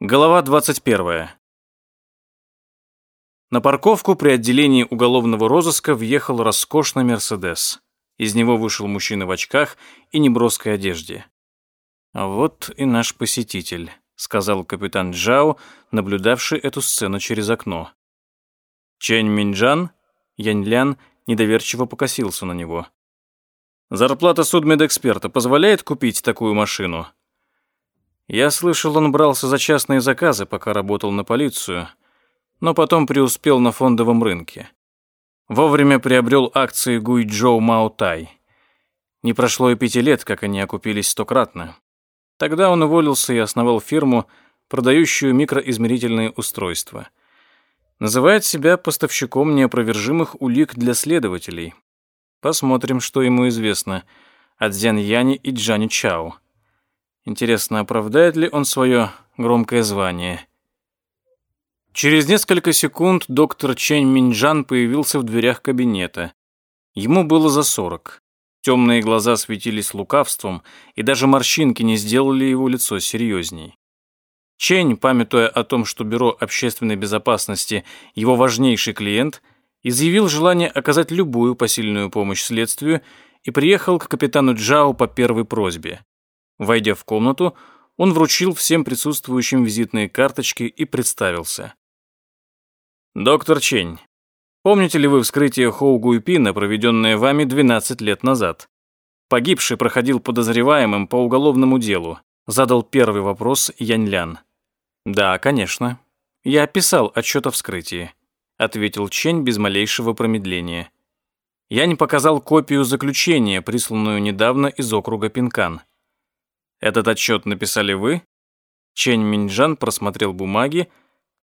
Глава 21. На парковку при отделении уголовного розыска въехал роскошный «Мерседес». Из него вышел мужчина в очках и неброской одежде. «А вот и наш посетитель», — сказал капитан Джао, наблюдавший эту сцену через окно. Чэнь Минджан, Янь Лян, недоверчиво покосился на него. «Зарплата судмедэксперта позволяет купить такую машину?» Я слышал, он брался за частные заказы, пока работал на полицию, но потом преуспел на фондовом рынке. Вовремя приобрел акции Гуйчжоу Маотай. Не прошло и пяти лет, как они окупились стократно. Тогда он уволился и основал фирму, продающую микроизмерительные устройства. Называет себя поставщиком неопровержимых улик для следователей. Посмотрим, что ему известно от Дзян Яни и Джани Чао. Интересно, оправдает ли он свое громкое звание? Через несколько секунд доктор Чэнь Минджан появился в дверях кабинета. Ему было за сорок. Темные глаза светились лукавством, и даже морщинки не сделали его лицо серьезней. Чэнь, памятуя о том, что Бюро общественной безопасности – его важнейший клиент, изъявил желание оказать любую посильную помощь следствию и приехал к капитану Джао по первой просьбе. Войдя в комнату, он вручил всем присутствующим визитные карточки и представился. «Доктор Чень, помните ли вы вскрытие Хоу Гуйпина, проведенное вами 12 лет назад? Погибший проходил подозреваемым по уголовному делу», задал первый вопрос Янь Лян. «Да, конечно. Я описал отчет о вскрытии», ответил Чень без малейшего промедления. Я не показал копию заключения, присланную недавно из округа Пинкан. Этот отчет написали вы? Чэнь Минджан просмотрел бумаги,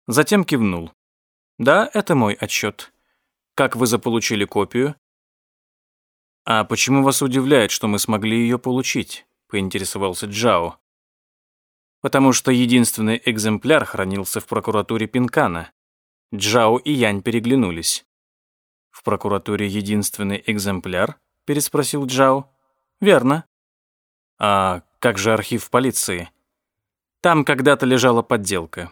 затем кивнул. Да, это мой отчет. Как вы заполучили копию? А почему вас удивляет, что мы смогли ее получить? Поинтересовался Джао. Потому что единственный экземпляр хранился в прокуратуре Пинкана. Джао и Янь переглянулись. «В прокуратуре единственный экземпляр?» — переспросил Джао. «Верно». «А как же архив полиции? Там когда-то лежала подделка.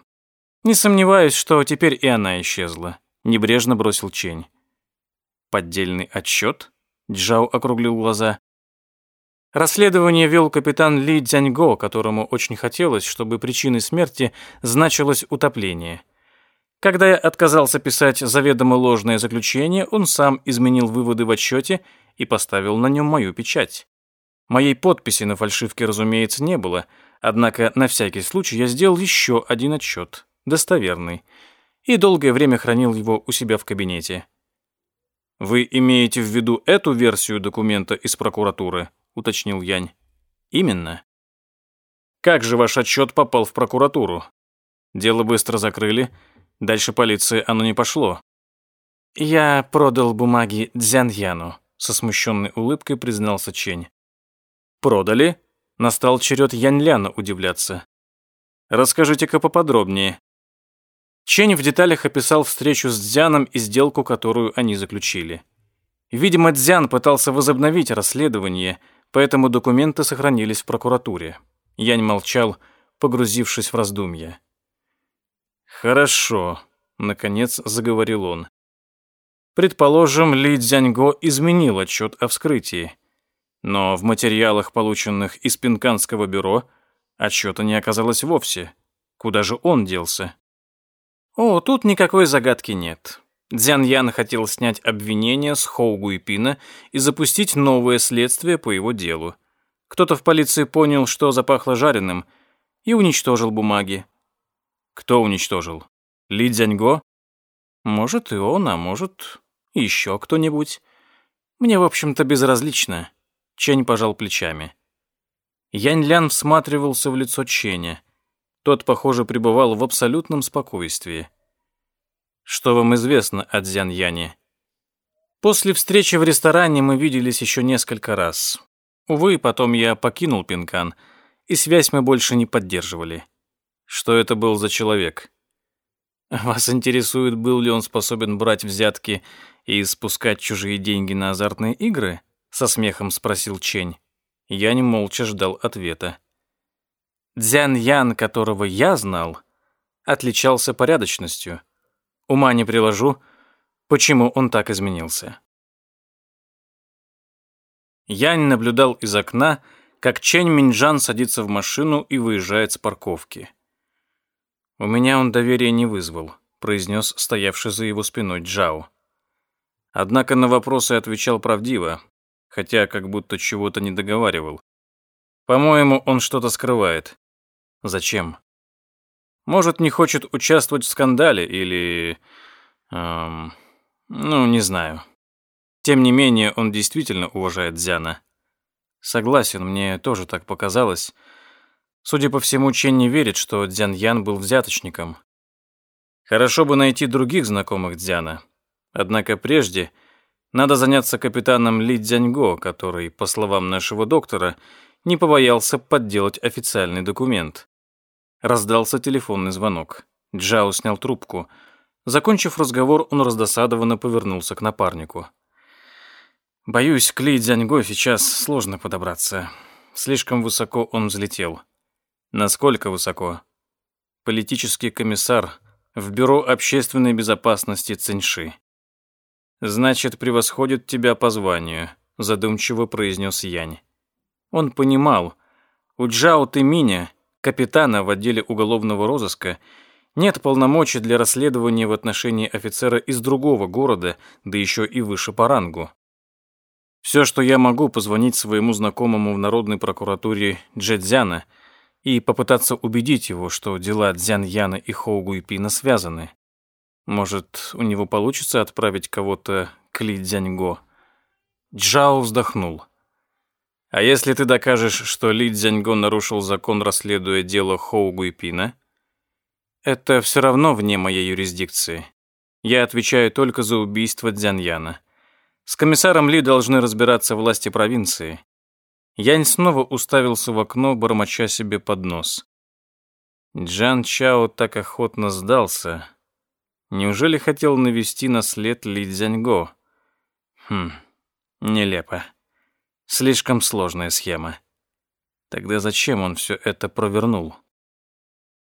Не сомневаюсь, что теперь и она исчезла. Небрежно бросил Чень. Поддельный отчет? Джао округлил глаза. Расследование вел капитан Ли Цзяньго, которому очень хотелось, чтобы причиной смерти значилось утопление. Когда я отказался писать заведомо ложное заключение, он сам изменил выводы в отчете и поставил на нем мою печать. Моей подписи на фальшивке, разумеется, не было, однако на всякий случай я сделал еще один отчет, достоверный, и долгое время хранил его у себя в кабинете. «Вы имеете в виду эту версию документа из прокуратуры?» — уточнил Янь. «Именно». «Как же ваш отчет попал в прокуратуру?» Дело быстро закрыли, дальше полиции оно не пошло. «Я продал бумаги Дзяньяну», — со смущенной улыбкой признался Чень. Продали? Настал черед Яньляна удивляться. Расскажите-ка поподробнее. Чень в деталях описал встречу с Дзяном и сделку, которую они заключили. Видимо, Дзян пытался возобновить расследование, поэтому документы сохранились в прокуратуре. Янь молчал, погрузившись в раздумья. «Хорошо», — наконец заговорил он. «Предположим, Ли Цзяньго изменил отчет о вскрытии. Но в материалах, полученных из Пинканского бюро, отчета не оказалось вовсе. Куда же он делся? О, тут никакой загадки нет. Дзян Ян хотел снять обвинение с Хоу Гуйпина и запустить новое следствие по его делу. Кто-то в полиции понял, что запахло жареным, и уничтожил бумаги. Кто уничтожил? Ли Дзяньго? Может, и он, а может, еще кто-нибудь. Мне, в общем-то, безразлично. Чень пожал плечами. Янь Лян всматривался в лицо Ченя. Тот, похоже, пребывал в абсолютном спокойствии. «Что вам известно о Дзян Яне?» «После встречи в ресторане мы виделись еще несколько раз. Увы, потом я покинул Пинкан, и связь мы больше не поддерживали. Что это был за человек?» «Вас интересует, был ли он способен брать взятки и спускать чужие деньги на азартные игры?» Со смехом спросил Чень. Я не молча ждал ответа. Дзян Ян, которого я знал, отличался порядочностью. Ума не приложу, почему он так изменился. Янь наблюдал из окна, как Чэнь Минджан садится в машину и выезжает с парковки. «У меня он доверия не вызвал», — произнес стоявший за его спиной Джао. Однако на вопросы отвечал правдиво, хотя как будто чего-то не договаривал. По-моему, он что-то скрывает. Зачем? Может, не хочет участвовать в скандале или... Эм, ну, не знаю. Тем не менее, он действительно уважает Дзяна. Согласен, мне тоже так показалось. Судя по всему, Чен не верит, что Дзян Ян был взяточником. Хорошо бы найти других знакомых Дзяна. Однако прежде надо заняться капитаном Ли Дзяньго, который, по словам нашего доктора, не побоялся подделать официальный документ. Раздался телефонный звонок. Джао снял трубку. Закончив разговор, он раздосадованно повернулся к напарнику. Боюсь, к Ли Дзяньго сейчас сложно подобраться. Слишком высоко он взлетел. Насколько высоко? Политический комиссар в Бюро общественной безопасности Циньши. Значит, превосходит тебя по званию, задумчиво произнес Янь. Он понимал, у Джао Тыминя, капитана в отделе уголовного розыска, нет полномочий для расследования в отношении офицера из другого города, да еще и выше по рангу. Все, что я могу, позвонить своему знакомому в Народной прокуратуре Джэцзяна и попытаться убедить его, что дела Дзян Яна и Хоу Гуйпина связаны. Может, у него получится отправить кого-то к Ли Дзяньго? Джао вздохнул. А если ты докажешь, что Ли Дзяньго нарушил закон, расследуя дело Хоу Гуйпина? Это все равно вне моей юрисдикции. Я отвечаю только за убийство Дзяньяна. С комиссаром Ли должны разбираться власти провинции. Янь снова уставился в окно, бормоча себе под нос. Джан Чао так охотно сдался. Неужели хотел навести на след Ли Цзяньго? Хм, нелепо. Слишком сложная схема. Тогда зачем он все это провернул?